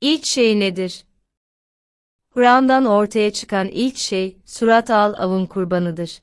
İlk şey nedir? Kur'an'dan ortaya çıkan ilk şey, surat al avın kurbanıdır.